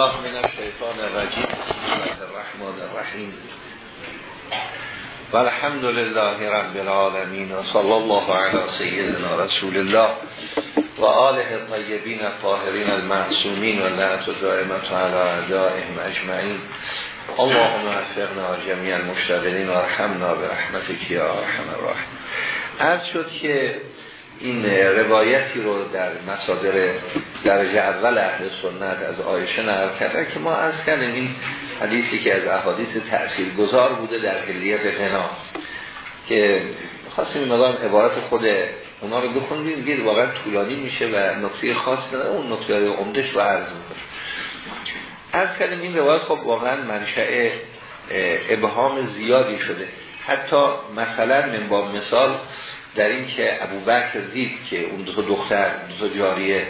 الله من الشیطان الرجیم. بسم الرحمن الرحیم. و الحمد لله رب العالمین و الله علی سیدنا رسول الله و آله الطیبین الطاهرین المعصومین و لعنت دائمت علی اعدائهم اجمعین. اللهم وفقنا جميع المشتغلین و ارحمنا یا ارحم الراحمین. عرض شد که این روایتی رو در مصادر درجه اول اهل سنت از آیشه نقل کرده که ما از کردیم این حدیثی که از احادیث تأثیر گذار بوده در حلیت غنا که خواستیم مقام عبارت خود اونا رو بخونیم دید واقعا طولانی میشه و نقطه خاص داره اون نقطه عمدش رو عرض می‌کنه از کردیم این روایت خب واقعا منشأ ابهام زیادی شده. حتی مثلا من با مثال در این که ابو بکر دید که اون دو دختر دو جاریه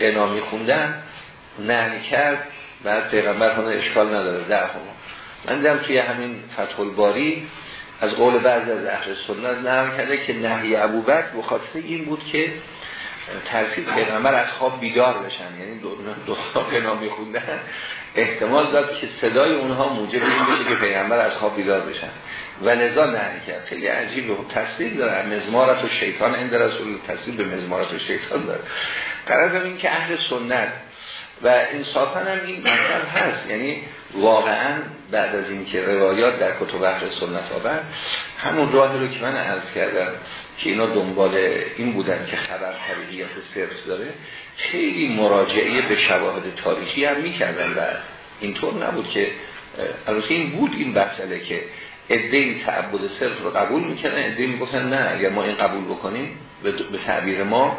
قنا میخوندن نهی کرد بعد پیغمبر خونه اشکال نداره در من دیدم توی همین فتح الباری از قول بعضی از اهل سنت نهی کرده که نهی ابو بکر بخاطر این بود که ترسید پیغمبر از خواب بیدار بشن. یعنی دو تا قنا میخوندن احتمال داد که صدای اونها موجب این بشه که پیغمبر از خواب بیدار بشن. و لذا نهی کرد خیلی عجیب و تصدیق داره. مزمارت و شیطان اند رسول تصدیق به مزمارت و شیطان داره. قرار این که اهل سنت و انصافا هم این مطلب هست. یعنی واقعا بعد از اینکه روایات در کتب اهل سنت آورد همون راهی رو که من عرض کردم که اینا دنبال این بودن که خبر طریقیت صرف داره خیلی مراجعه به شواهد تاریخی هم می‌کردن. و اینطور نبود که البته این بود این مسئله که ادهی تعبد صرف رو قبول می‌کنن ادهی می‌گفتن نه اگر ما این قبول بکنیم به تعبیر ما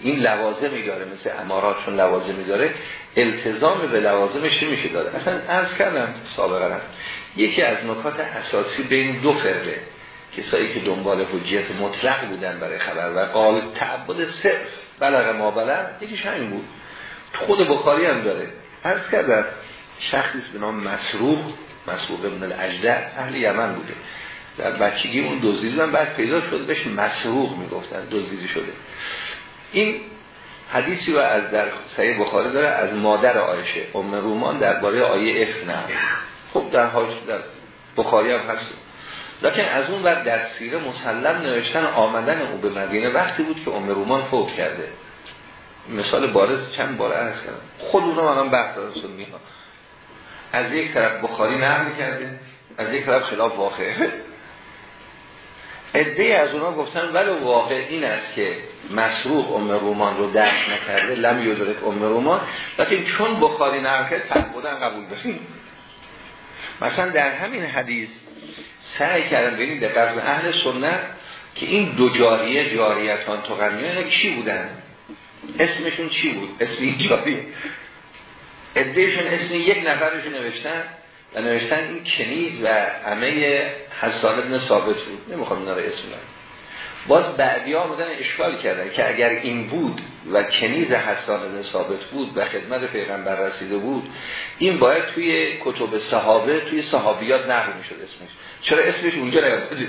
این لوازمی داره مثل امارات چون لوازمی داره. التزام به لوازمش میشه داده؟ اصلا عرض کردم سابقا یکی از نکات اساسی بین دو فرقه. کسایی که دنبال حجیت مطلق بودن برای خبر و قال تعبد صرف بلغ ما بلغ یکیش همین بود. خود بخاری هم داره. عرض کردم شخصی به نام مسروق مسروق ابن الاجدر اهل یمن بوده. در بچگی اون دزدیدن بعد پیدا شده بهش مسروق می‌گفتن دزدیده شده. این حدیثی رو از در صحیح بخاری داره از مادر آیشه ام رومان درباره آیه اف نه. خب در حاج در بخاری هم هست. لیکن از اون وقت در سیره مسلم نوشتن آمدن او به مدینه وقتی بود که ام رومان فوت کرده. مثال بارز چند بار عرض کردم. خود اونا منم بحث دارن از یک طرف بخاری نقل کرده از یک طرف خلاف واقعه عده از اونا گفتن ولو واقع این است که مسروق ام رومان رو درک نکرده لم یدرک ام رومان. لیکن چون بخاری نقل کرد بودن قبول داریم. مثلا در همین حدیث سعی کردن ببینید دقیق اهل سنت که این دو جاریه جاریتان تو اینا چی بودن؟ اسمشون چی بود؟ اسم این جاریه. ادهشون اسم یک نفرشون نوشتن و نوشتن این کنیز و همه حسان ابن ثابت بود. نمی‌خوام اینا رو اسم باز بعدی ها آمدن اشکال کردن که اگر این بود و کنیز حسان ابن ثابت بود و خدمت پیغمبر رسیده بود این باید توی کتب صحابه توی صحابیات نقل می‌شد اسمش. چرا اسمش اونجا نیامده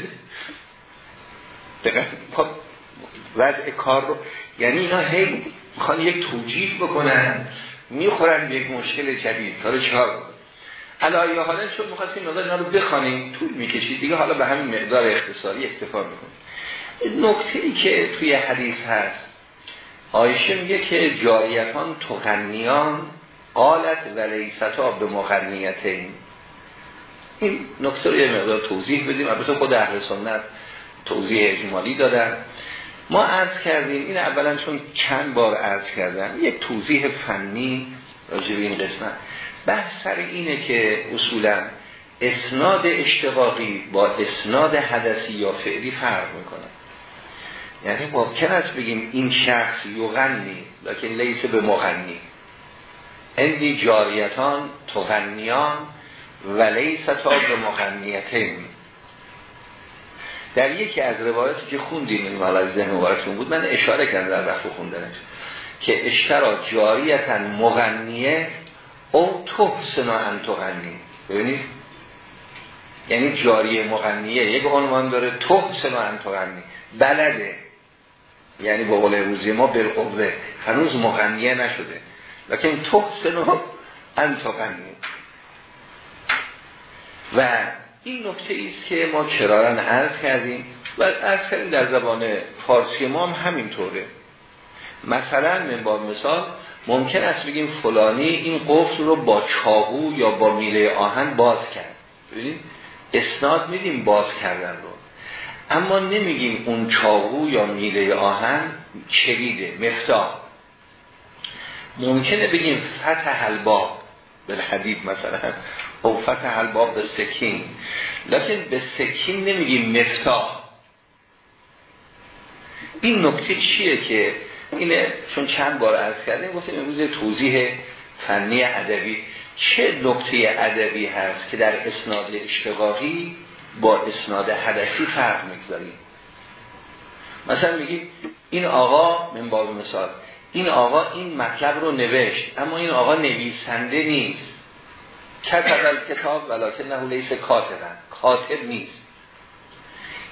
خب وضع کار رو یعنی اینا هی می‌خوان یک توجیه بکنن. می‌خورن به یک مشکل جدید. کارو چهار علایه حالا چون می‌خواستیم مقدار اینا رو بخوانیم طول می‌کشید. دیگه حالا به همین مقدار اختصاری اکتفا می‌کنیم. نکته ای که توی حدیث هست آیشه میگه که جاریتان تغنیان قالت ولیستا به مغنیتین این نکته رو یه مقدار توضیح بدیم. البته خود اهل سنت توضیح اجمالی دادن. ما عرض کردیم این اولا چون چند بار عرض کردم یک توضیح فنی راجع به این قسمت. بحث سر اینه که اصولا اسناد اشتقاقی با اسناد حدثی یا فعلی فرق می‌کنه. یعنی ممکن است بگیم این شخص یغنی لیکن لیسه به مغنی. اندی جاریتان تغنیان و لیستا به مغنیتین. در یکی از روایاتی که خوندیم این مالا ذهن مبارکتون بود من اشاره کردم در وقت خوندنش که اشترا جاریتن مغنیه او تحسنا ان تغنی. ببینید یعنی جاری مغنیه. یک عنوان داره تحسنا ان تغنی. بلده. یعنی با قول روزی ما بالقوه. هنوز مغنیه نشده. لیکن تحسنا انتقنی و این نکته است که ما کرارن عرض کردیم و عرض کردیم در زبان فارسی ما هم همینطوره. مثلا من با مثال ممکن است بگیم فلانی این قفل رو با چاقو یا با میله آهن باز کرد. ببینید؟ اسناد میدیم باز کردن رو. اما نمیگیم اون چاقو یا میله آهن چلیده مفتاح. ممکنه بگیم فتح الباب به حدید مثلا. او فتح الباب به سکین. لیکن به سکین نمیگیم مفتاح. این نکته چیه که اینه چون چند بار عرض کردیم گفتیم امروز توضیح فنی ادبی. چه نکته ادبی هست که در اسناد اشتقاقی با اسناد حدثی فرق می‌گذاریم؟ مثلا میگیم این آقا من باب مثال این آقا این مطلب رو نوشت اما این آقا نویسنده نیست. کتب کتاب ولیکن نه لیس کاتبن. کاتب نیست.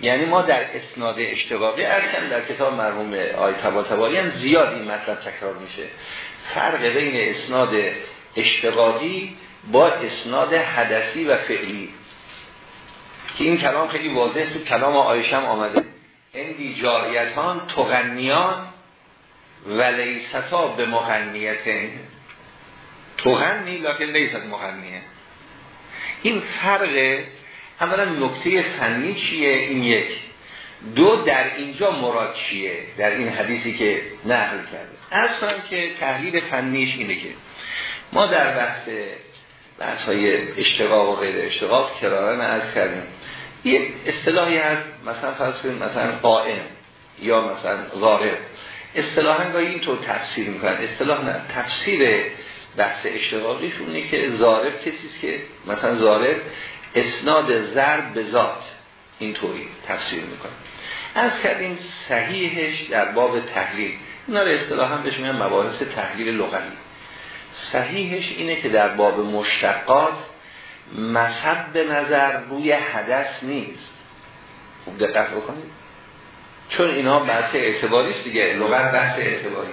یعنی ما در اسناد اشتقاقی ارکن در کتاب مرحوم آی تبا هم زیاد این مطلب تکرار میشه. فرق بین اسناد اشتقاقی با اسناد حدثی و فعلی. که این کلام خیلی واضح تو کلام آیشم آمده. اندی جاریتان تغنیان و لیستا به مغنیت تغنی لیکن لیست مغنیه. این فرق اولا نکته فنی چیه؟ این یک. دو در اینجا مراد چیه؟ در این حدیثی که نقل کرده. اصلا که تحلیل فنیش اینه که ما در بحث بحث های اشتقاق و غیر اشتقاق کرارن از کردیم. یک اصطلاحی هست مثلا فرض کنیم مثلا قائم یا مثلا ظاهر اصطلاحا گاهی اینطور تفسیر می‌کنن. اصطلاح نه تفسیر بحث اشتقاقیش اونه که ظارب کسی که مثلا ظارب اسناد ضرب به ذات اینطوری تفسیر می‌کنه. از کردیم صحیحش در باب تحلیل. اینا رو اصطلاحا بهش میگن مباحث تحلیل لغوی. صحیحش اینه که در باب مشتقات مذهب به نظر روی حدث نیست. خوب دقت بکنید. چون اینا بحث اعتباری است دیگه لغت بحث اعتباری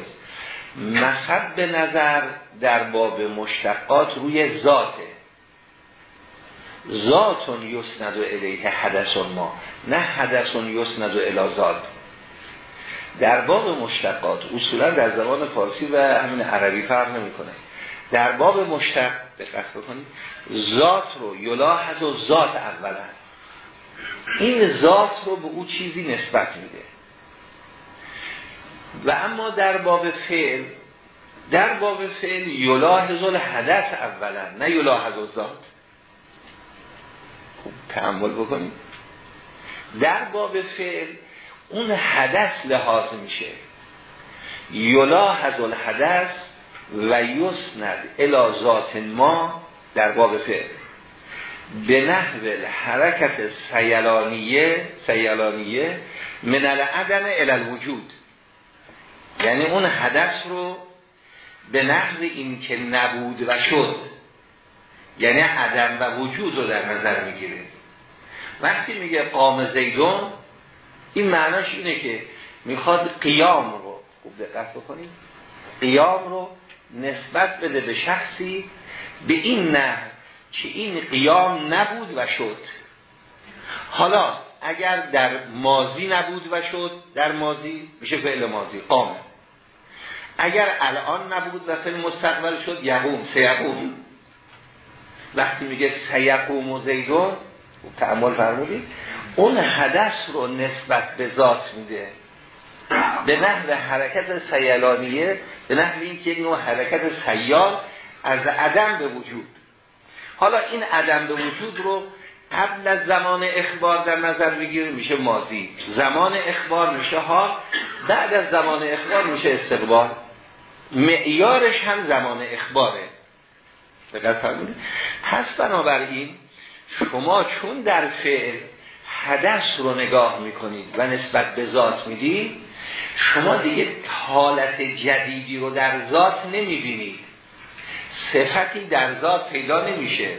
مذهب به نظر در باب مشتقات روی ذاته. ذاتون یسند و الیه حدثون ما نه حدثون یسند و الازاد در باب مشتقات اصولا در زبان فارسی و همین عربی فرق نمی‌کنه. در باب مشتق دقت بکنید ذات رو یلاحظ و ذات اولا. این ذات رو به او چیزی نسبت میده. و اما در باب فعل در باب فعل یلاحظ الحدث اولا نه یلاحظ ذات خوب تعمل بکنید در باب فعل اون حدث لحاظ میشه. یلاحظ الحدث و یسند الازات ما در باب فعل. به نحو حرکت سیلانیه سیلانیه من العدم الالوجود یعنی اون حدث رو به نحو این که نبود و شد یعنی عدم و وجود رو در نظر می‌گیره. وقتی میگه قام زیدون این معناش اینه که می‌خواد قیام رو خوب دقت بکنید قیام رو نسبت بده به شخصی به این نه که این قیام نبود و شد. حالا اگر در مازی نبود و شد در مازی میشه فعل مازی قام. اگر الان نبود و فعل مستقبل شد یقوم سیقوم. وقتی میگه سیقوم و زیدون تعمل فرمودید اون حدث رو نسبت به ذات میده. به نحو حرکت سیلانیه به نحو این که نوع حرکت سیال از عدم به وجود. حالا این عدم به وجود رو قبل از زمان اخبار در نظر بگیره میشه ماضی. زمان اخبار میشه ها بعد از زمان اخبار میشه استقبال. معیارش هم زمان اخباره. دقت فرمودید. پس بنابراین شما چون در فعل حدث رو نگاه می‌کنید و نسبت به ذات می‌دید شما دیگه حالت جدیدی رو در ذات نمی‌بینید. صفتی در ذات پیدا نمیشه.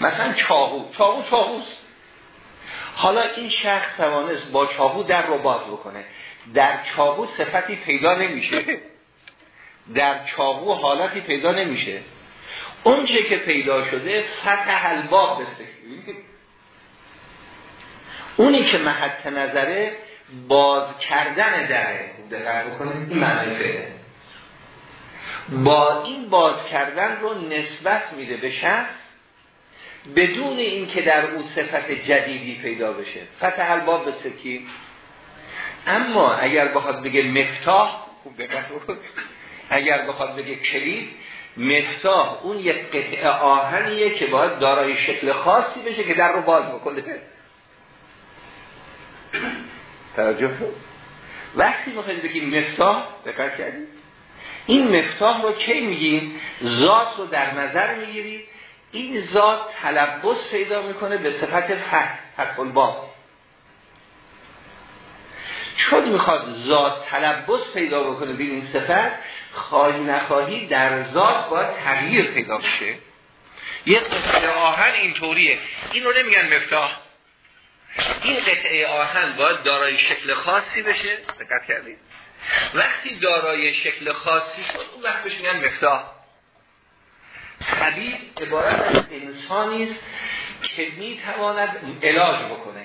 مثلا چاهو چاهو چاهوست حالا این شخص توانست با چاهو در رو باز بکنه. در چاهو صفتی پیدا نمیشه. در چاهو حالتی پیدا نمیشه. اون که پیدا شده فتح الباب بسکیم اونی که محط نظره باز کردن دره. بکنید این معنی با این باز کردن رو نسبت میده به شخص بدون اینکه در او صفت جدیدی پیدا بشه. فتح الباب به اما اگر بخواد بگه مفتاح خوب اگر بخواد بگه کلید مفتاح اون یک قطعه آهنیه که باید دارای شکل خاصی بشه که در رو باز بکنه. توجه وقتی می‌خواید بگیم مفتاح دقت کردید؟ این مفتاح رو کی میگیم ذات رو در نظر می‌گیرید این ذات تلبس پیدا می‌کنه به صفت فتح فتح الباب چون می‌خواد ذات تلبس پیدا بکنه به این صفت خواهی نخواهی در ذات باید تغییر پیدا بشه. یه قطعه آهن اینطوریه. این رو نمیگن مفتاح. این قطعه آهن باید دارای شکل خاصی بشه. دقت کردید. وقتی دارای شکل خاصی شد اون وقت بهش میگن مفتاح. طبیب عبارت از انسانی است که می‌تواند علاج بکنه.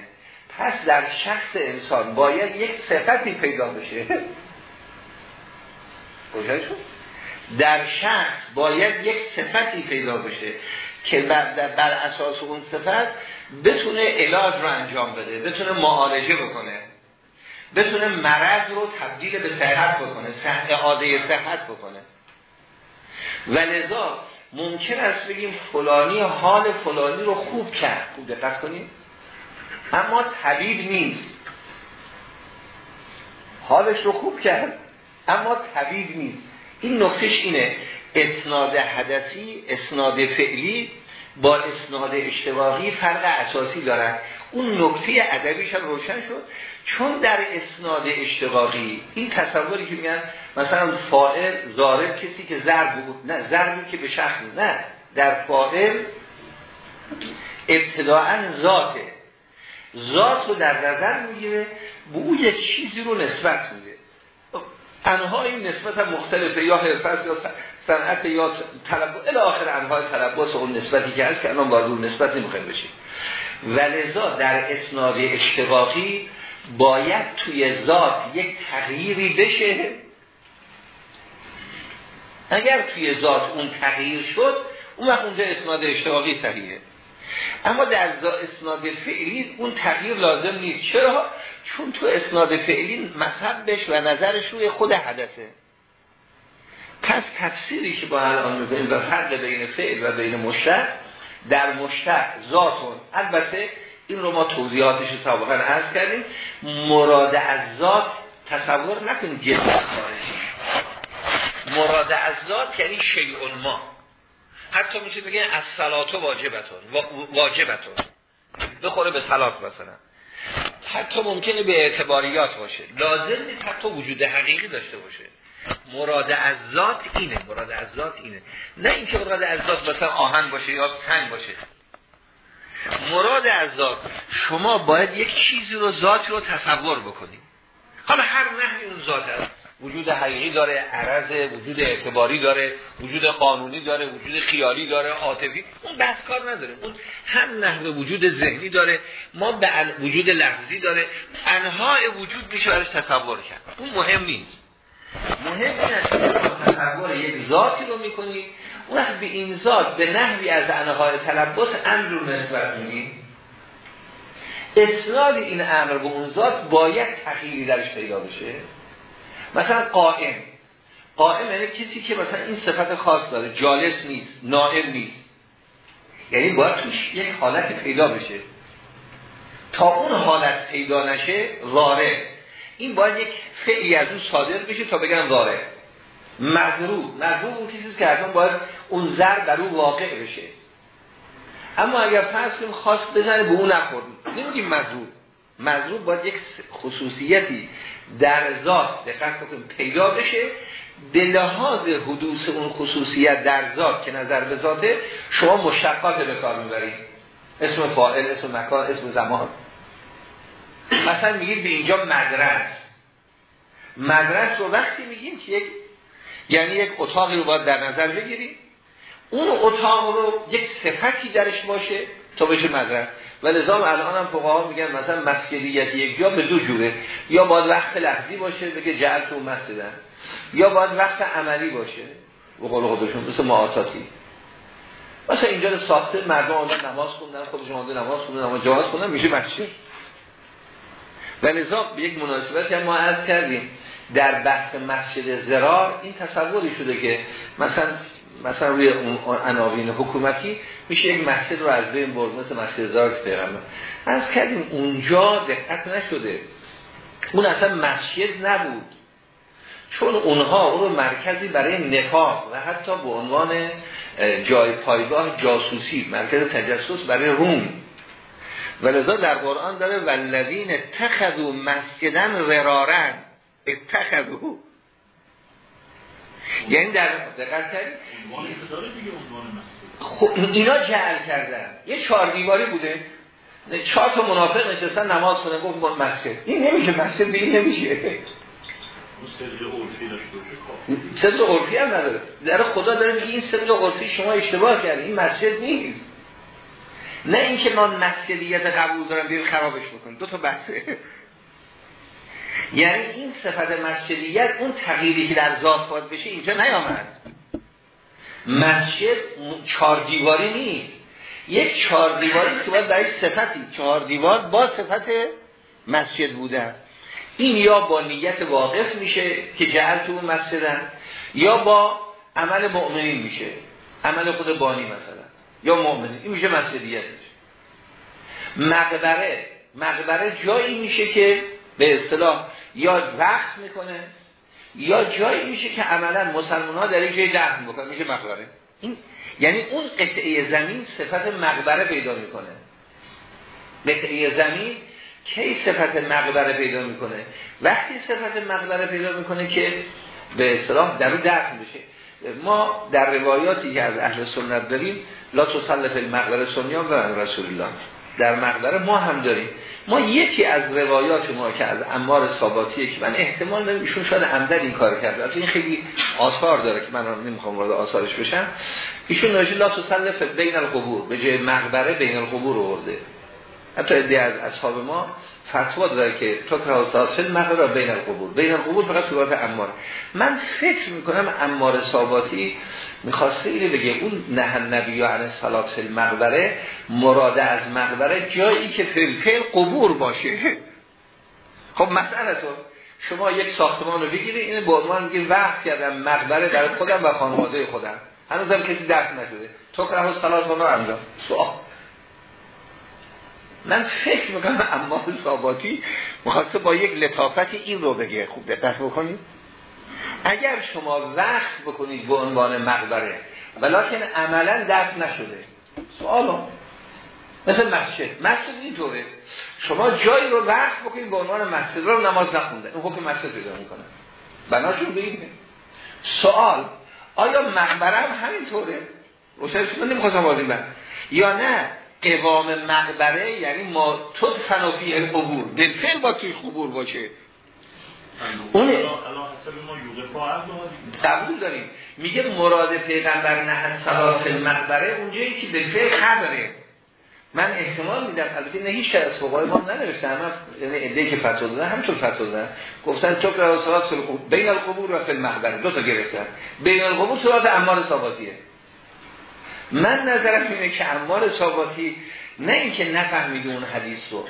پس در شخص انسان باید یک صفتی پیدا بشه. در شخص باید یک صفتی پیدا بشه که بر, اساس اون صفت بتونه علاج رو انجام بده بتونه معالجه بکنه بتونه مرض رو تبدیل به صحت بکنه اعاده صحت بکنه. و لذا ممکن است بگیم فلانی حال فلانی رو خوب کرد. خوب دقت کنید. اما طبیب نیست. حالش رو خوب کرد اما طبیب نیست. این نقطش اینه اسناد حدثی اسناد فعلی با اسناد اشتباهی فرق اساسی دارن. اون نکته ادبیش هم روشن شد. چون در اسناد اشتقاقی این تصوری که میگن مثلا فائل ضارب کسی که ضرب بود نه ضربی که به شخص نه. در فائل ابتداعا ذاته. ذات رو در نظر می‌گیره به او یک چیزی رو نسبت میده. انها این نسبت هم مختلفه یا حرفت یا صنعت یا طلب الی آخر انواع تلبس اون نسبتی که هست که الان وارد اون نسبت نمی‌خوایم بشیم. ولذا در اسناد اشتقاقی باید توی ذات یک تغییری بشه. اگر توی ذات اون تغییر شد اون وقت اونجا اسناد اشتقاقی صحیحه. اما در اسناد فعلی اون تغییر لازم نیست. چرا؟ چون تو اسناد فعلی مذهبش و نظرش روی خود حدثه. پس تفسیری که با الان می‌زنیم و فرق بین فعل و بین مشتق در مشتق ذاتون البته این رو ما توضیحاتش رو سابقا عرض کردیم مراد از ذات تصور نکنید خارجی. مراد از ذات یعنی شیء ما. حتی میشه بگه از صلاتو واجبتون واجبتون. بخوره به صلات مثلا. حتی ممکنه به اعتباریات باشه. لازم نیست حتی وجود حقیقی داشته باشه. مراد از ذات اینه مراد از ذات اینه. نه اینکه مراد از ذات مثلا آهن باشه یا سنگ باشه. مراد از ذات شما باید یک چیزی رو ذات رو تصور بکنید حالا هر نحوی اون ذات هست. وجود حقیقی داره عرض وجود اعتباری داره وجود قانونی داره وجود خیالی داره عاطفی اون بحث کار نداره. اون هم نحوه وجود ذهنی داره ما به وجود لفظی داره انواع وجود میشه برش تصور کرد. اون مهم نیست. مهم این تصور یک ذاتی رو می‌کنید اون وقت به این ذات به نحوی از انهای تلبس امر رو نسبت می‌دید اسناد این امر به اون ذات باید تغییری درش پیدا بشه. مثلا قائم. قائم یعنی کسی که مثلا این صفت خاص داره جالس نیست نائم نیست. یعنی باید توش یک حالت پیدا بشه. تا اون حالت پیدا نشه وارد این باید یک فعلی از اون صادر بشه تا بگن وارد مضروب مضروب اون چیزی که حتما باید اون زر در اون واقع بشه. اما اگر فرض کنیم خواست بزنه به اون نخوردیم نمیگیم مضروب مضروب باید یک خصوصیتی در ذات دقت کنیم پیدا بشه. به لحاظ حدوث اون خصوصیت در ذات که نظر به ذاته شما مشتقات به کار می‌برید. اسم فاعل اسم مکان اسم زمان. مثلا میگید به اینجا مدرس. مدرس رو وقتی میگیم که یک یعنی یک اتاقی رو باید در نظر بگیریم. اون اتاق رو یک صفتی درش باشه تا بشه مدرس. و لذا الان هم میگن مثلا مسجدیت یک جا به دو جوره. یا باید وقت لحظی باشه بگه جعل تو مسجدن. یا باید وقت عملی باشه. به قول خودشون مثل معاطاتی مثلا اینجا رو ساخته مردم آمدن نماز خوندن خودشون آمدن نماز خوندن نماز جواز خوندن میشه مسجد. و لذا به یک مناسبت هم ما عرض کردیم. در بحث مسجد زرار این تصوری شده که مثلا مثلا روی عناوین حکومتی میشه یک مسجد رو از بین برد مثل مسجد زرار که پیغمبر. از کردیم اونجا دقت نشده. اون اصلا مسجد نبود. چون اونها اون رو مرکزی برای نفاق و حتی به عنوان جای پایگاه جاسوسی مرکز تجسس برای روم. ولذا در قرآن داره والذین اتخذوا مسجدن ررارن اتخذوا. یعنی در دقت کرد خب اینا جعل کردن. یه چهار دیواری بوده. چهار تا منافق نشستن نماز کنه گفت مسجد. این نمیشه مسجد دیگه نمیشه. صدق عرفی هم نداره. در خدا داره میگه این صدق عرفی شما اشتباه کردی این مسجد نیست. نه اینکه من مسجدیت قبول دارم بیر خرابش بکنم دو تا بحثه. یعنی این صفت مسجدیت اون تغییری که در ذات باید بشه اینجا نیامد. مسجد چهار دیواری نیست. یک چهار دیواری که باید برای صفتی. چهار دیوار با صفت مسجد بودن این یا با نیت واقف میشه که جعل تو اون مسجدن یا با عمل مؤمنین میشه. عمل خود بانی مثلا. یا مؤمنین. این میشه مسجدیت مقبره. مقبره جایی میشه که به اصطلاح یا وقت می‌کنه یا جایی میشه که عملا مسلمان ها در این جای دفن بکنه میشه مقبره یعنی اون قطعه زمین صفت مقبره پیدا می‌کنه. قطعه زمین کی صفت مقبره پیدا می‌کنه؟ وقتی صفت مقبره پیدا می‌کنه که به اصطلاح در رو دفن بشه ما در روایاتی که از اهل سنت داریم لا تصلف المقبره سنیان و رسول الله. در مقبره ما هم داریم. ما یکی از روایات ما که از امار ثاباتیه که من احتمال دارم ایشون شاید عمدن این کار کرده. این خیلی آثار داره که من نمی‌خوام وارد آثارش بشم. ایشون نوشته لا تصلف بین القبور. به جای مقبره بین القبور آورده. حتی ایده از اصحاب ما فتوا داره که تو که مقبره را بین القبور. بین القبور فقط صورت امار من فکر می‌کنم امار ثاباتی می‌خواسته اینه بگه. اون نه نبی علیه صلات المقبره مراد از مقبره جایی که فیل قبور باشه. خب مسئله تو. شما یک ساختمان رو بگیری این با عنوان میگه وقت کردم مقبره در خودم و خانواده خودم. هنوزم کسی درک نشده تو که صلات رو انجام سوال. من فکر می‌کنم اما ثاباتی می‌خواسته با یک لطافتی این رو بگه. خوب دقت بکنید. اگر شما وقت بکنید به عنوان مقبره ولیکن عملا درک نشده. سوالو. مثل مسجد. مسجد اینطوره. شما جایی رو وقت بکنید به عنوان مسجد رو نماز نخونده این حکم مسجد پیدا می‌کنه بناشون بگید سوال. آیا مقبره هم همینطوره؟ روشن نمی‌خواستم بازیم یا نه؟ قوام مقبره یعنی ما تو فنافی القبور دلفل با توی قبور باشه. اون قبول داریم. میگه مراد پیغمبر نه صلات المقبره اونجایی که دلفل خبره. من احتمال میدم البته نه هیچ از فقهای ما ننوشته همه یعنی ایده که فتوا دادن همچون فتوا دادن. گفتن چوک را صلات بین القبور و فی المقبره دو تا گرفتن. بین القبور صلات امار ثابتیه. من نظرم اینه که امار ثابتی نه اینکه نفهمید اون حدیث رو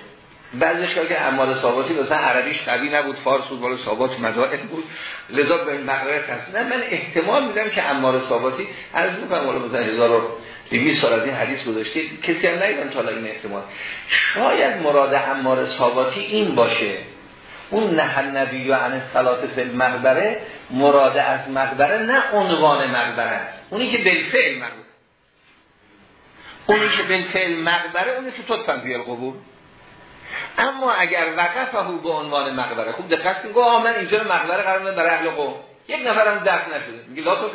بعضش که امار ثابتی مثلا عربیش قوی نبود فارس بود بالا ثابت مدائن بود لذا به مقرر نه من احتمال میدم که امار ثابتی عرض می‌کنم والا مثلا 1200 سال از این حدیث گذاشته کسی هم نیدم تا این احتمال. شاید مراد امار ثابتی این باشه. اون نه نبی و عن صلات فی المقبره مراد از مقبره نه عنوان مقبره است. اونی که بالفعل مقبره. اونی که بالفعل مقبره اونی که تو فی القبور اما اگر وقفه به عنوان مقبره خوب دقت کن گفت من اینجا مقبره قرار میدم برای اهل قوم. یک نفرم دفن نشده. میگه لا تو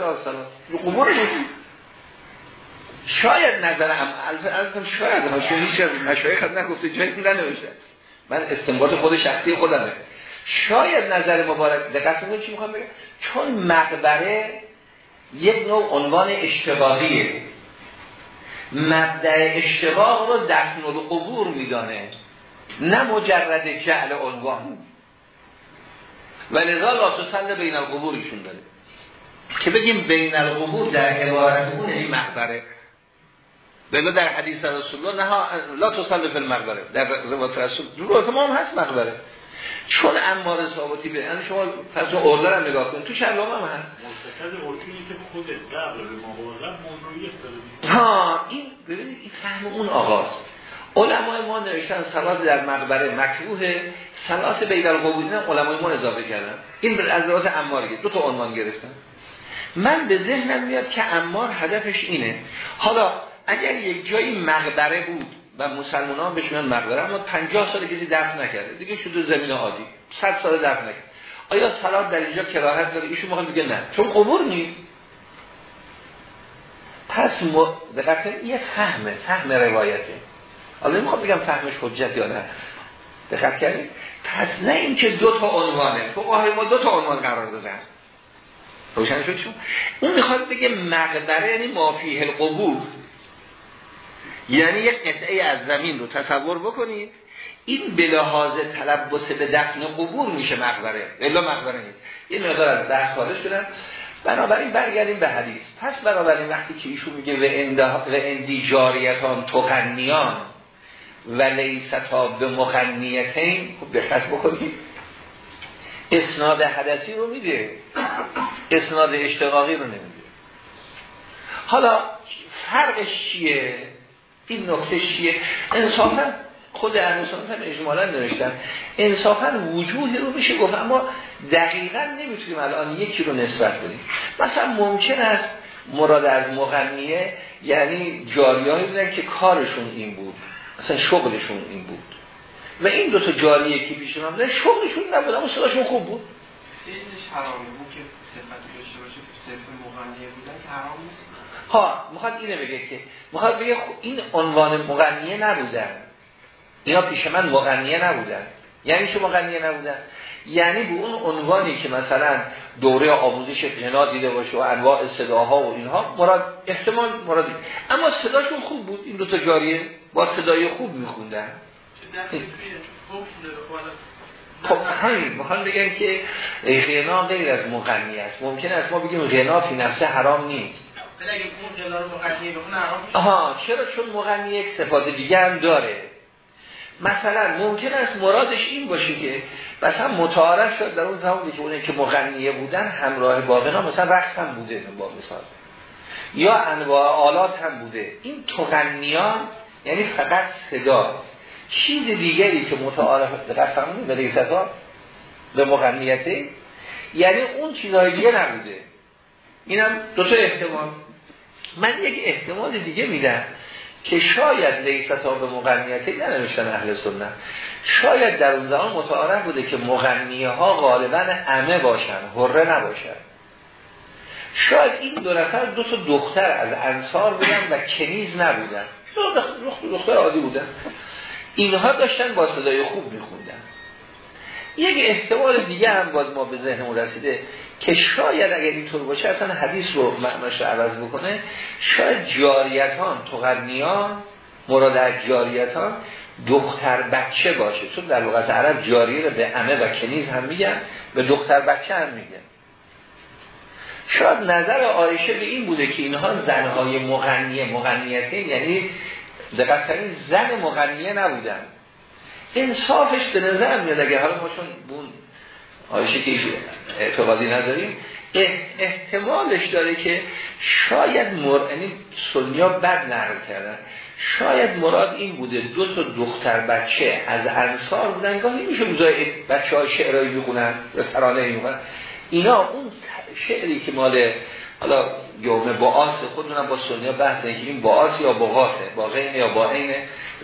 رو قبور شاید نظرم البته شاید ما چون هیچ از مشایخ نگفته جایی ننوشته. من استنباط خود شخصی خودمه. شاید نظر مبارک دقت کنید چی می‌خوام بگم؟ چون مقبره یک نوع عنوان اشتباهیه. مبدع اشتباه رو دفن و قبور میدانه. نه مجرد جعل عنوان. و لذا لا تسل بین القبورشون داره. که بگیم بین القبور در عبارت اون این مقبره. بلا در حدیث رسول الله نه لا تصل فی المقبره. در روایت رسول ما هم هست مقبره. چون امار ثابتی به یعنی شما پس اردر هم نگاه کنید. تو شرلام هم هست. ها این ببینید این فهم اون آغاست علمای ما نوشتن سلات در مقبره مکروه سلات بین القبور علمای ما اضافه کردن. این از لحاظ اماریه دو تا عنوان گرفتن. من به ذهنم میاد که امار هدفش اینه. حالا اگر یک جایی مقبره بود و مسلمان ها بشونن مقبره اما 50 سال کسی دفن نکرده. دیگه شده زمین عادی. 100 سال دفن نکرده. آیا سلات در اینجا کراهت داره؟ ایشون می‌خواد بگه نه. چون قبور نیست پس. دقیقا یه فهمه فهم روایته. حالا نمی‌خواد بگم فهمش حجت یا نه. دقت کردید؟ پس نه این که دو تا عنوانه. تو ما دو تا عنوان قرار دادن. روشن شد شما؟ اون می‌خواد بگه مقدره یعنی مافیه القبور. یعنی یک قطعه از زمین رو تصور بکنید این به لحاظ تلبس به دفن قبور میشه مقبره. الا مقبره نیست. یه مقدار از دست خارج شدن. بنابراین برگردیم به حدیث. پس بنابراین وقتی که ایشون میگه و اندی جاریتان تغنیان و لیستا به مغنیتین خب دقت بکنید. اسناد حدثی رو میده. اسناد اشتقاقی رو نمیده. حالا فرقش چیه؟ این نکته چیه؟ انصافا خود سنت هم اجمالا نوشتن. انصافا وجوهی رو میشه گفت اما دقیقا نمی‌تونیم الان یکی رو نسبت بدیم. مثلا ممکن است مراد از مغنیه یعنی جاریایی بودن که کارشون این بود. مثلا شغلشون این بود. و این دو تا جاریه که پیش من بودن شغلشون نبود اما صداشون خوب بود. بود که صفتی داشته باشه صفت مغنیه بودن که حرام ها می‌خواد اینه بگه که می‌خواد بگه این عنوان مغنیه نبودن. اینا پیش من مغنیه نبودن. یعنی چه مغنیه نبودن؟ یعنی به اون عنوانی که مثلا دوره آموزش غنا دیده باشه و انواع صداها و اینها مراد احتمال مرادی. اما صداشون خوب بود. این دو تا جاریه با صدای خوب میخوندن. خب همین. می‌خوان بگن که غنا غیر از مغنی است. ممکن است ما بگیم غنا فی نفسه حرام نیست. آها چرا؟ چون مغنی یک صفات دیگه هم داره. مثلا ممکن است مرادش این باشه که مثلا متعارف شد در اون زمانی که اونه که مغنیه بودن همراه باقنا مثلا رقص هم بوده با مثال. یا انواع آلات هم بوده. این تغنیان یعنی فقط صدا. چیز دیگری که متعارف فرمودید به ریستا به مغنیته یعنی اون چیزهای دیگه نبوده. اینم دو تا احتمال. من یک احتمال دیگه میدم که شاید لیستا به مغنیتی ننوشتن اهل سنت. شاید در اون زمان متعارف بوده که مغنیه ها غالبا امه باشن هره نباشن. شاید این دو نفر دو تا دختر از انصار بودن و کنیز نبودن. دختر عادی بودن. اینها داشتن با صدای خوب میخوندن. یک احتمال دیگه هم باز ما به ذهنمون رسیده که شاید اگر اینطور باشه اصلا حدیث رو معناش رو عوض بکنه شاید جاریتان تغنیان مراد از جاریتان دختر بچه باشه. چون در لغت عرب جاریه رو به امه و کنیز هم میگن به دختر بچه هم میگن. شاید نظر آیشه به این بوده که اینها زنهای مغنیه مغنیته یعنی دقیق زن مغنیه نبودن. انصافش به نظر میاد اگر حالا ما چون بون آیشه که اعتقادی نداریم احتمالش داره که شاید مر... یعنی سنیا بد نقل کردن. شاید مراد این بوده دو تا دختر بچه از انصار بودن گاهی میشه بزای بچه های شعرهایی می‌خونن و ترانه می‌خونن. اینا اون شعری که مال حالا یوم با آس خودمونم با سنیا بحث که این با آس یا با غاته با غین یا با عین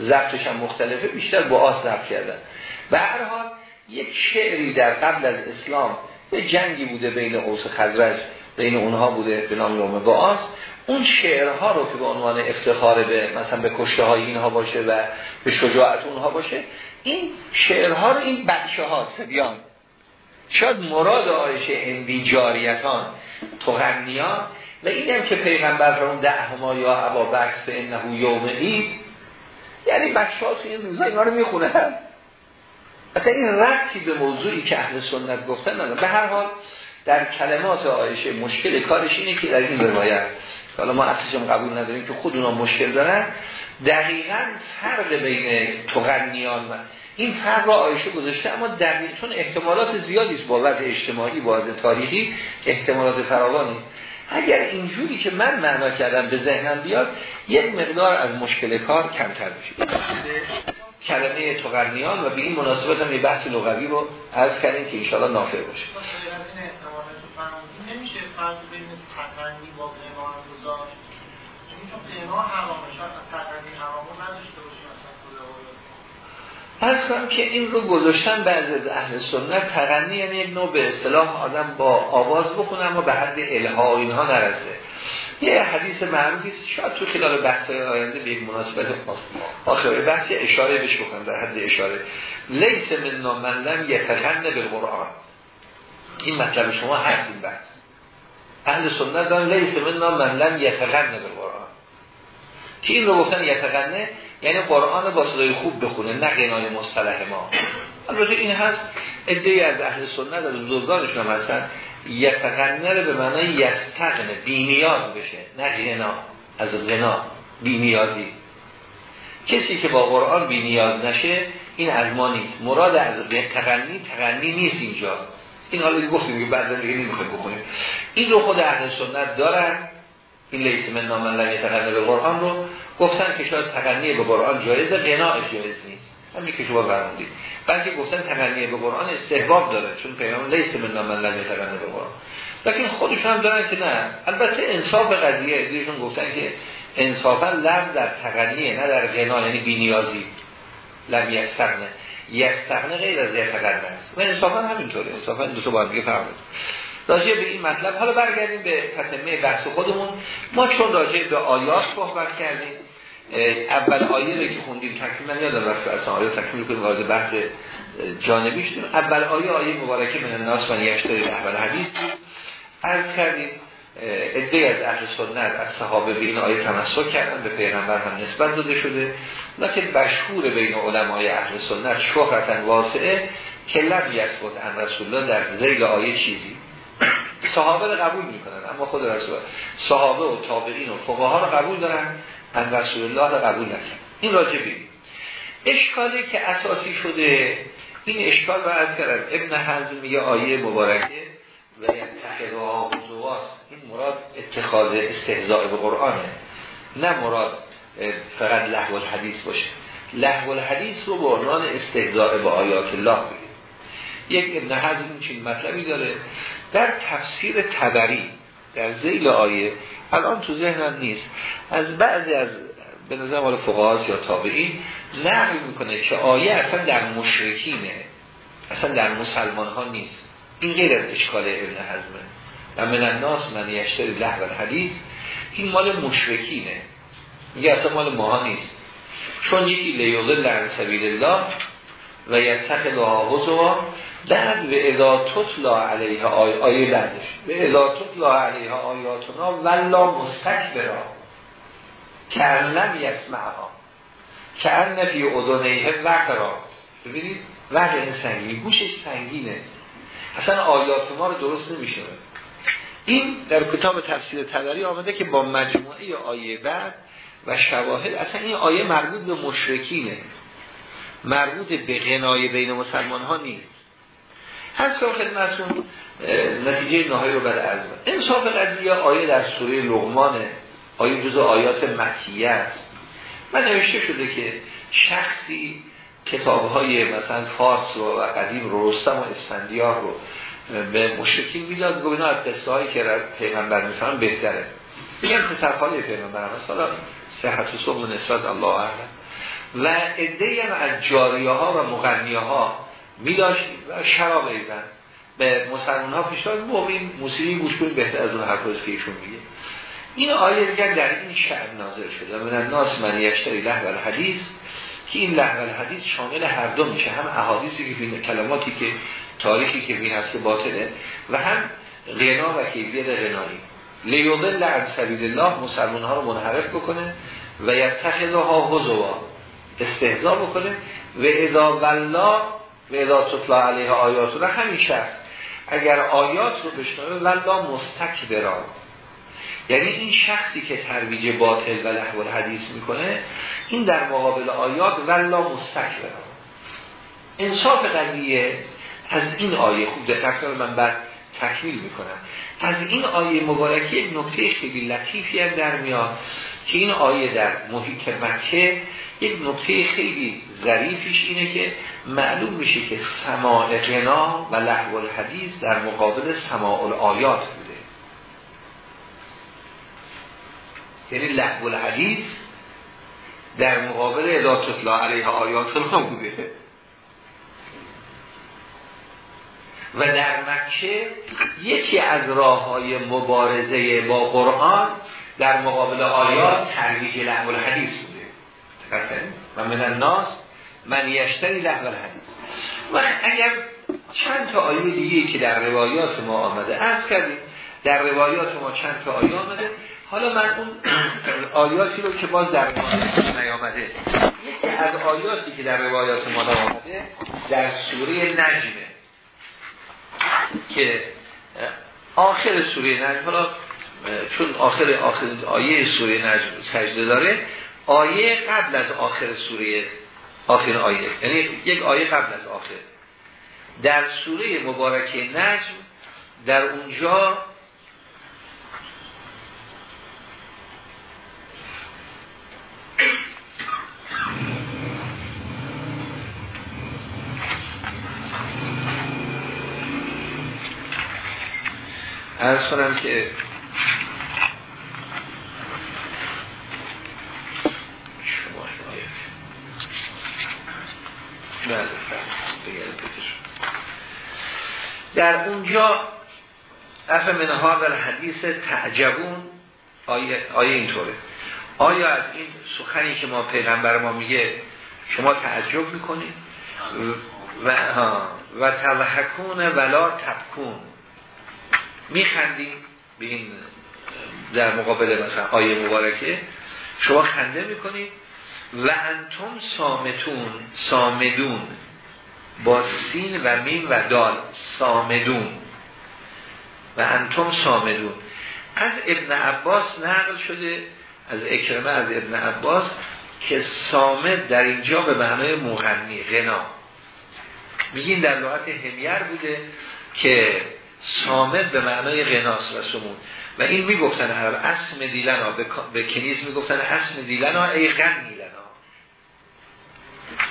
ضبطش هم مختلفه بیشتر با آس ضبط کردن. به هر حال یک شعری در قبل از اسلام به جنگی بوده بین اوس خزرج بین اونها بوده به نام یوم آس اون شعرها رو که به عنوان افتخار به مثلا به کشته های اینها باشه و به شجاعت اونها باشه این شعرها رو این بچه ها سبیان شاید مراد آیشه اندی جاریتان تغنیان و این هم که پیغمبر اون دعهما یا ابا بکر به انهو عید یعنی بچه ها توی این روزا اینا رو می‌خونن. اصلا این ربطی به موضوعی که اهل سنت گفتن نداره. به هر حال در کلمات آیشه مشکل کارش اینه که در این روایت حالا ما اصلیشم قبول نداریم که خود اونا مشکل دارن دقیقا فرق بین تغنیان و این فرق را آیشه گذاشته اما دقیق چون احتمالات زیادی است با وضع اجتماعی با وضع تاریخی احتمالات فراوانی. اگر اینجوری که من معنا کردم به ذهنم بیاد یک مقدار از مشکل کار کمتر بشه کلمه تقرنیان و به این مناسبت هم یه بحث لغوی رو عرض کردیم که انشاءالله نافع باشه. نمیشه فرض بین تقرنی با هم گذاشت. چون غنا حرامه شاید تقرنی حرامه نداشته باشه کنم که این رو گذاشتن بعضی از اهل سنت تغنی یعنی یک نوع به اصطلاح آدم با آواز بخونه اما به حد الها اینها نرسه. یه حدیث معروفی شاید تو خلال بحث آینده به یک مناسبت آخر بحث اشاره بش بکنم در حد اشاره. لیس من من لم یتغنه به قرآن این مطلب شما هست این بحث. اهل سنت دارن لیس من من لم یتغنه به قرآن که این رو گفتن یتغنه یعنی قرآن با صدای خوب بخونه نه غنای مصطلح ما. البته این هست ادعی از اهل سنت از بزرگانشون هم هستن. یتغنه به معنای یستغنه بینیاز بشه. نه غنا از غنا بینیازی. کسی که با قرآن بینیاز نشه این از ما نیست. مراد از تغنی تغنی نیست اینجا. این حالا گفتیم که بعدا دیگه نمی‌خوایم بکنیم. این رو خود اهل سنت دارن. این لیس من نامن لم یتغنه به قرآن رو گفتن که شاید تغنی به قرآن جایزه غنا جایز نیست. همین که شما فرمودید. بلکه گفتن تغنی به قرآن استحباب داره چون پیغمبر لیس من نامن لم یتغنه به قرآن لیکن خودشون هم دارن که نه. البته انصاف قضیه دیشون گفتن که انصافا لفظ در تغنیه نه در غنا یعنی بی‌نیازی. لم یستغنه یستغنه غیر از یتغنه است. و انصافا همینطوره. انصافا دو تا باید دیگه فرق راجع به این مطلب حالا برگردیم به تتمه بحث خودمون. ما چون راجع به آیات صحبت کردیم اول آیه که خوندیم تکمیل من یادم رفت اصلا آیه تکمیل کنیم وارد بحث جانبی شدیم اول آیه آیه مبارکه من الناس من یشتری اول حدیث. عرض کردیم ادهی از اهل سنت از صحابه به این آیه تمسک کردن به پیغمبر هم نسبت داده شده. لیکن مشهور بین علمای اهل سنت شهرتا واسعه که لم یثبت ان رسول الله در ذیل آیه چیزی. صحابه رو قبول می‌کنن اما خود رسول صحابه و تابعین و فقها رو قبول دارن ان رسول الله رو قبول نکرد این راجع بیم اشکالی که اساسی شده این اشکال رو از کردن ابن حزم یه آیه مبارکه و یتخذها حضواست این مراد اتخاذ استهزاء به قرآنه نه مراد فقط لحو الحدیث باشه. لحو الحدیث رو به عنوان استهزاء به آیات الله بگید یک ابن حزم چین مطلبی داره. در تفسیر تبری در زیل آیه الان تو ذهنم نیست. از بعضی از به نظر مال یا تابعین نقل می‌کنه که آیه اصلا در مشرکینه. اصلا در مسلمان ها نیست. این غیر از اشکال ابن حزمه. و من الناس من یشتری لحو الحدیث. این مال مشرکینه. میگه اصلا مال ماها نیست. چون یکی لیوزه لعن سبیل الله و یتخذ هزوا بعد به اذا تطلا علیه آی... آیه بعدش. به اذا تطلا علیه آیاتنا ولا مستکبرا. که لم یسمعها. که نفی اذنیه وقرا. ببینید وقت این سنگین گوشش سنگینه. اصلا آیات ما رو درست نمیشه. این در کتاب تفسیر تبری آمده که با مجموعه آیه بعد و شواهد اصلا این آیه مربوط به مشرکینه. مربوط به غنای بین مسلمان ها نیست. هر سال خدمتون نتیجه نهایی رو بعد از انصاف قضیه آیه در سوره لغمانه آیه جزو آیات مکیه است من نوشته شده که شخصی کتاب های مثلا فارس و قدیم رو رستم و اسفندیار رو به مشرکین می‌داد گفت از قصه هایی که پیغمبر میفهم بهتره. بگم پسر خاله پیغمبر هم حالا صحت و صبح نسبت الله اعلم. و عده هم از جاریه ها و مغنیه ها میداشت و شراب ایزن به مسلمان ها پیشتاد مومین موسیقی گوش کنید بهتر از اون حرف که ایشون میگه. این آیه دیگر در این شعب نازل شده. من الناس من یشتری له و حدیث که این لحو الحدیث شامل هر دو میشه. هم احادیثی که بین کلماتی که تاریخی که بین هست باطله و هم غنا و کیفیت غنایی. لیوضل عن سبیل الله مسلمان ها رو منحرف بکنه و یتخذها هزوا استهزا بکنه. و اذا والله و تطلع علیه آیات رو همین شخص اگر آیات رو بشنوه والله مستکبران یعنی این شخصی که ترویج باطل و لحو الحدیث می‌کنه این در مقابل آیات والله مستکبران انصاف قضیه از این آیه خوب دقت من بعد تکمیل می‌کنم. از این آیه مبارکه یک نکته خیلی لطیفی هم در میاد. که این آیه در محیط مکه یک نکته خیلی ظریفیش اینه که معلوم میشه که سماع غنا و لحو الحدیث در مقابل سماع الآیات بوده. یعنی لحو الحدیث در مقابل الا تطلا علیه آیات الله بوده. و در مکه یکی از راه های مبارزه با قرآن در مقابل آیات ترویج لحو الحدیث بوده. و من الناس من یشتری لحو الحدیث. و اگر چند تا آیه دیگه که در روایات ما آمده از کردیم در روایات ما چند تا آیه آمده. حالا من اون آیاتی رو که باز در نیامده یکی از آیاتی که در روایات ما آمده در سوره نجمه که آخر سوره نجم چون آخر آخر آیه سوره نجم سجده داره آیه قبل از آخر سوره آخر آیه یعنی یک آیه قبل از آخر. در سوره مبارکه نجم در اونجا ارز کنم که بله، در اونجا اف منها در حدیث تعجبون آیه, آیه اینطوره. آیا از این سخنی که ما پیغمبر ما میگه شما تعجب می‌کنید؟ و, و تضحکون ولا تبکون. میخندیم به این در مقابل مثلا آیه مبارکه. شما خنده می‌کنید؟ و انتم سامتون سامدون با سین و میم و دال سامدون و انتم سامدون از ابن عباس نقل شده از اکرمه از ابن عباس که سامد در اینجا به معنای مغنی غنا. میگین در لغت همیر بوده که سامد به معنای غناس و سمون. و این می‌گفتن عرب اسم دیلنا به کنیز می‌گفتن اسم دیلنا ای غنی.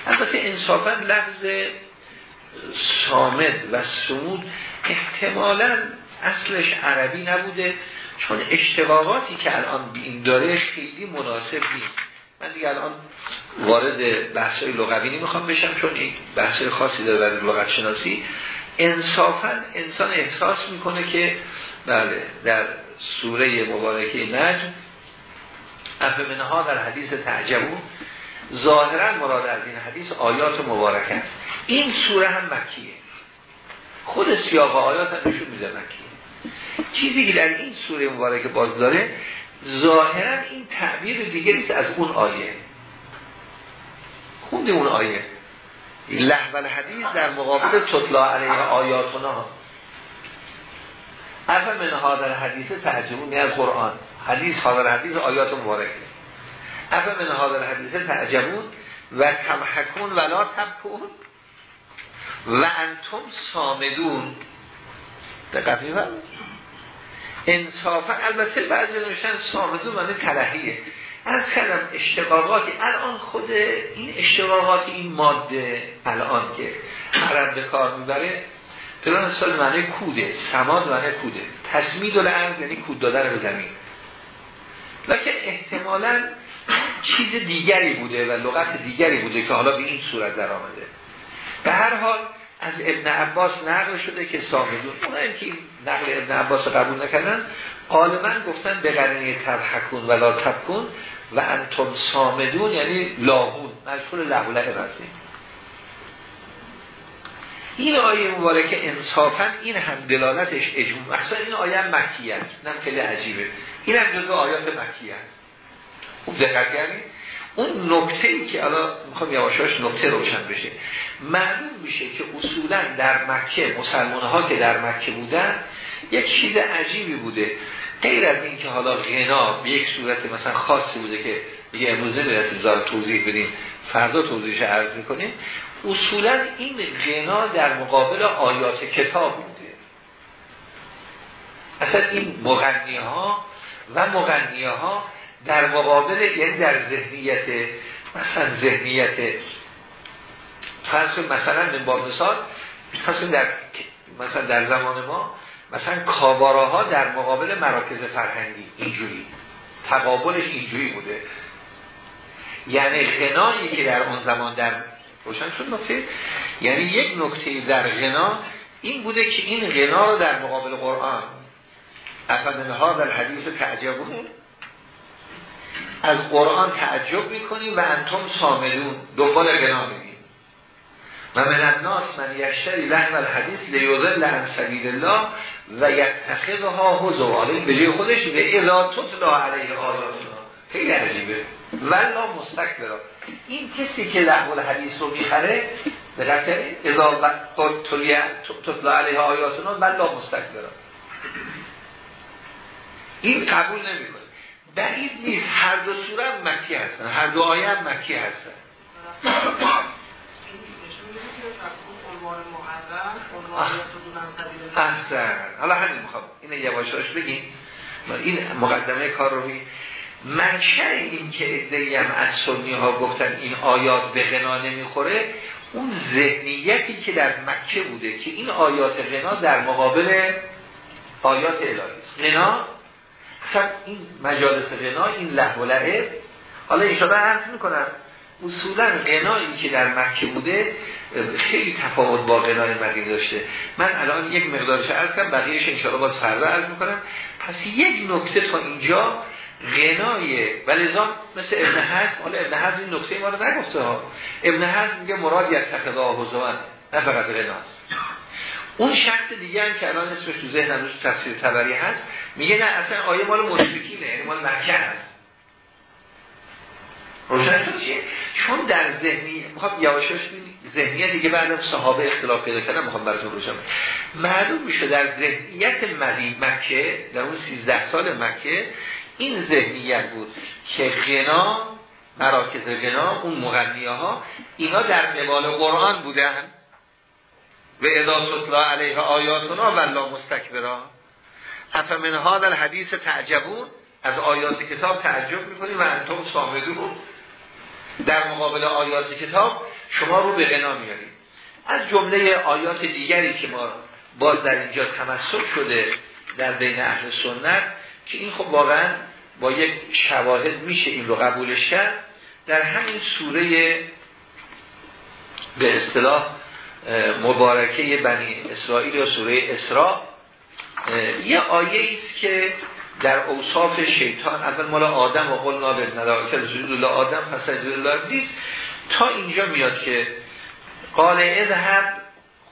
البته انصافا لفظ سامد و سمود احتمالا اصلش عربی نبوده چون اشتقاقاتی که الان این داره خیلی مناسب نیست. من دیگه الان وارد بحثای لغوی نمی‌خوام بشم چون این بحثای خاصی داره برای لغت شناسی انصافا انسان احساس می‌کنه که بله در سوره مبارکه نجم افمنها در حدیث تعجبون ظاهرا مراد از این حدیث آیات مبارک است. این سوره هم مکیه. خود سیاق آیات هم نشون میده مکیه. چیزی که در این سوره مبارکه باز داره ظاهرا این تعبیر دیگری از اون آیه. خونده اون آیه؟ لحول حدیث در مقابل تطلا علیه آیاتنا. اف من حاضر حدیث تعجبون از قرآن. حدیث حاضر حدیث آیات مبارکه اف من حاضر حدیث تعجبون و تمحکون ولا تبکون و انتم سامدون دقت میفرد انصافا البته بعضی نمیشن سامدون معنی تلحیه از کلم اشتقاقاتی الان خود این اشتقاقات این ماده الان که عرب به کار می‌بره فلان سال معنی کوده سماد معنی کوده. تصمید الارض یعنی کود دادن به زمین. لکن احتمالا چیز دیگری بوده و لغت دیگری بوده که حالا به این صورت در آمده. به هر حال از ابن عباس نقل شده که سامدون اونایی که این نقل ابن عباس قبول نکردن غالبا گفتن به قرنه تضحکون ولا تبکون و انتم سامدون یعنی لاهون مشهور لهوله رسیم این آیه مبارکه انصافا این هم دلالتش اجماع مثلا این آیه مکی است اینم خیلی عجیبه. این هم جزء آیات مکی است. خوب دقت کردید اون نکته ای که الان می‌خوام یواشاش نکته روشن بشه. معلوم میشه که اصولا در مکه مسلمان ها که در مکه بودن یک چیز عجیبی بوده. غیر از این که حالا غنا به یک صورت مثلا خاصی بوده که دیگه امروز نمی‌رسیم زار توضیح بدیم فردا توضیحش عرض می‌کنیم. اصولا این غنا در مقابل آیات کتاب بوده. اصلا این مغنی ها و مغنی ها در مقابل یعنی در ذهنیت مثلا ذهنیت. فرض مثلا با مثال فرض در مثلا در زمان ما مثلا کاباراها در مقابل مراکز فرهنگی اینجوری تقابلش اینجوری بوده. یعنی غنایی که در اون زمان در روشن شد نکته؟ یعنی یک نکته در غنا این بوده که این غنا رو در مقابل قرآن افمن ها در حدیث تعجبون؟ از قرآن تعجب می‌کنی و انتم ساملون دنبال غنا میگی. و من الناس من یشتری لحن الحدیث لیوزل لحن سبیل الله و یتخذها حضو به جای خودش به اذا تطلا علیه آیاتنا. خیلی عجیبه. ولا مستکبرا این کسی که لحن الحدیث رو می‌خره به قطعه اذا تطلا علیه آیاتنا ولا مستکبرا این قبول نمی‌کنه. بعید نیست. هر دو صورت مکی هستن. هر دو آیه هم مکی هستن. احسن. حالا همین می‌خوام. این یواشاش بگیم. این مقدمه کار رو بگیم منشه این که ادهیم از سنی ها گفتن این آیات به غنا نمی‌خوره اون ذهنیتی که در مکه بوده که این آیات غنا در مقابل آیات الهی غنا اصلا این مجالس غنا این لحو و لعب. حالا ایشالا عرض می‌کنم اصولا غنایی که در مکه بوده خیلی تفاوت با غنای مدینه داشته. من الان یک مقدارش عرض کنم بقیهش انشاءالله باز فردا عرض می‌کنم. پس یک نکته تا اینجا غنای ولذا مثل ابن حزم حالا ابن حزم این نکته ما رو نگفته ها. ابن حزم میگه مراد یک تقضا حضوان نه فقط غناست. اون شخص دیگه هم که الان اسمش تو ذهنم روش تفسیر تبری هست میگه نه اصلا آیه مال مشرکینه یعنی مال مکه هست روشن شد چیه؟ چون در ذهنی می‌خوام یواشاش ذهنیت دیگه بعدم صحابه اختلاف پیدا کردن می‌خوام براتون روشن معلوم میشه در ذهنیت مدی مکه در اون 13 سال مکه این ذهنیت بود که غنا مراکز غنا اون مغنیه ها اینا در قبال قرآن بودن. و اذا سطلا علیه آیاتنا ولا مستکبرا. افمن هذا الحدیث تعجبون؟ از آیات کتاب تعجب می‌کنیم و انتم سامدون در مقابل آیات کتاب شما رو به غنا میارید از جمله آیات دیگری که ما باز در اینجا تمسک شده در بین اهل سنت که این خب واقعا با یک شواهد میشه این رو قبولش کرد. در همین سوره به اصطلاح مبارکه بنی اسرائیل یا سوره اسراء یه آیه است که در اوصاف شیطان اول مال آدم و قل نادر ملائکه رسول الله آدم پس الله نیست. تا اینجا میاد که قال اذهب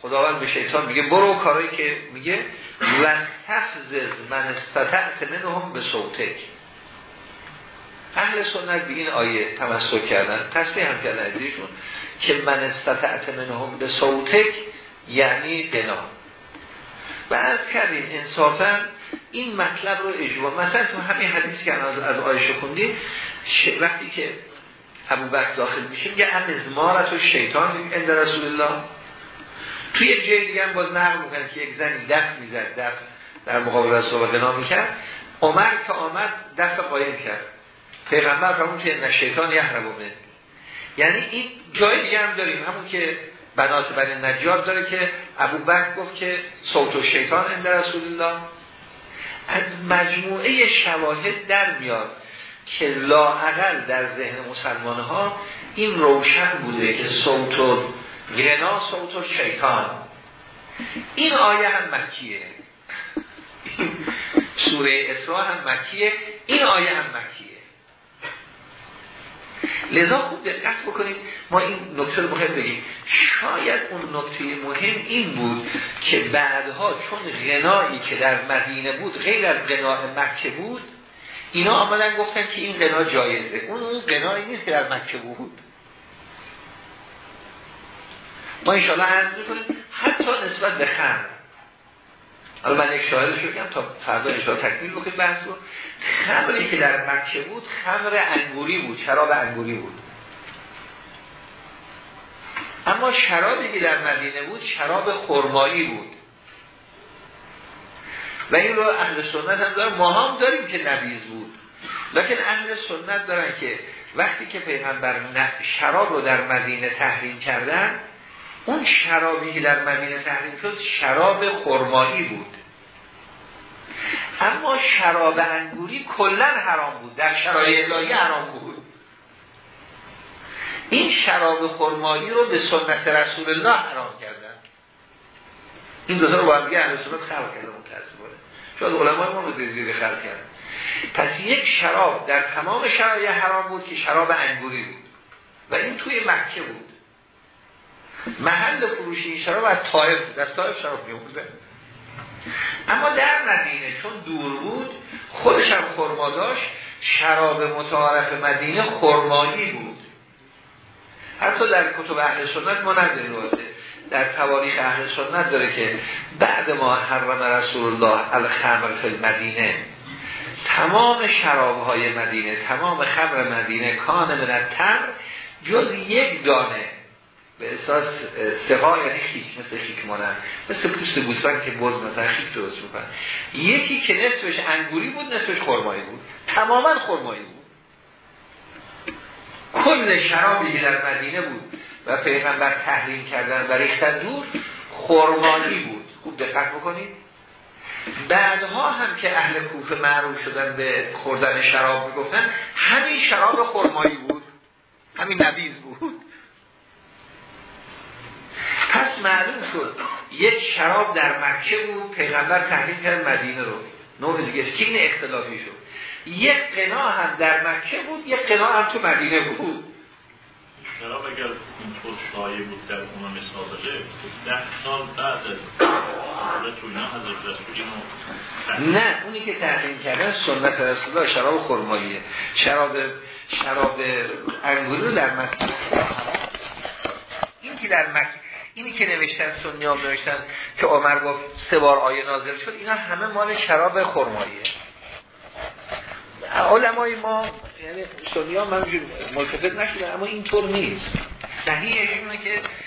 خداوند به شیطان میگه برو کارایی که میگه وستفزز من استطعت منهم به صوتک. اهل سنت به این آیه تمسک کردن. تصریح هم کردن ازیشون که من استطعت منهم به صوتک یعنی بنا. و از کردیم انصافا این مطلب رو اجوا مثلا تو همین حدیث که از, از آیشه خوندیم وقتی که ابو بکر داخل میشه میگه هم ازمارت و شیطان عند رسول الله. توی یک جای دیگه هم باز نقل می‌کنن که یک زنی دفت می‌زد دفت در مقابل رسول الله غنا می‌کرد. عمر که آمد دفت قایم کرد. پیغمبر فرمود که نه شیطان یحرم یعنی این جای دیگه هم داریم همون که بنات بن نجار داره که ابو بکر گفت که صوت و شیطان عند رسول الله. از مجموعه شواهد در میاد که لاعقل در ذهن مسلمان ها این روشن بوده که صوت و غنا صوت و شیطان. این آیه هم مکیه. سوره اسراء هم مکیه. این آیه هم مکیه. لذا خوب دقت بکنید. ما این نکته رو مهم بگیم. شاید اون نکته مهم این بود که بعدها چون غنایی که در مدینه بود غیر از غنا مکه بود اینا آمدن گفتن که این غنا جایزه. اون اون غنایی نیست که در مکه بود. ما انشاءالله عرض می‌کنیم حتی نسبت به خمر حالا من یک شاهدش بگم تا فردا انشاءالله تکمیل بکنیم بحث رو. خمری که در مکه بود خمر انگوری بود شراب انگوری بود. اما شرابی که در مدینه بود شراب خرمایی بود. و این رو اهل سنت هم دارن. ما هم داریم که نبیز بود. لیکن اهل سنت دارن که وقتی که پیغمبر شراب رو در مدینه تحریم کردن اون شرابی که در مدینه تحریم شد شراب خرمایی بود. اما شراب انگوری کلا حرام بود. در شرایط الهی حرام بود. این شراب خرمایی رو به سنت رسول الله حرام کردن. این دو رو با هم دیگه اهل سنت خلق متأسفانه شاید علمای ما رو زیر خلق کردن. پس یک شراب در تمام شرایط حرام بود که شراب انگوری بود. و این توی مکه بود. محل فروشی این شراب از بود از طائف شراب میومده اما در مدینه چون دور بود خودش هم خرما داشت شراب متعارف مدینه خرمایی بود. حتی در کتب اهل سنت ما نداریم در تواریخ اهل سنت داره که بعد ما حرم رسول الله الخمر فی المدینه تمام شراب های مدینه تمام خمر مدینه کان من تر جز یک دانه به احساس سقا یعنی خیک مثل خیک مانند مثل پوست گوسفند که بز مثلا خیک درست می‌کنن یکی که نصفش انگوری بود نصفش خرمایی بود. تماما خرمایی بود. کل شرابی که در مدینه بود و پیغمبر تحریم کردن و ریختن دور خرمایی بود. خوب دقت بکنید. بعدها هم که اهل کوفه معروف شدن به خوردن شراب می‌گفتن همین شراب خرمایی بود. همین نبیز بود. پس معلوم شد. یک شراب در مکه بود پیغمبر تحریم کرد مدینه رو نوع دیگه این اختلافی شد؟ یک قنا هم در مکه بود یک قنا هم تو مدینه بود. شراب اگر اینطور شایع بود در امم سابقه ده سال بعد نه اونی که تحریم کردن سنت رسول الله شراب خرماییه. شراب شراب انگوری رو در مکه این که در مکه اینی که نوشتن سنی ها نوشتن که عمر گفت سه بار آیه نازل شد اینا همه مال شراب خرماییه. علمای ما یعنی سنی ها من ملتفت نشده اما اینطور نیست. صحیح اینه که